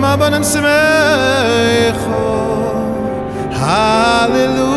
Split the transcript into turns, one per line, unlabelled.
Im abanem smecho. Hallelujah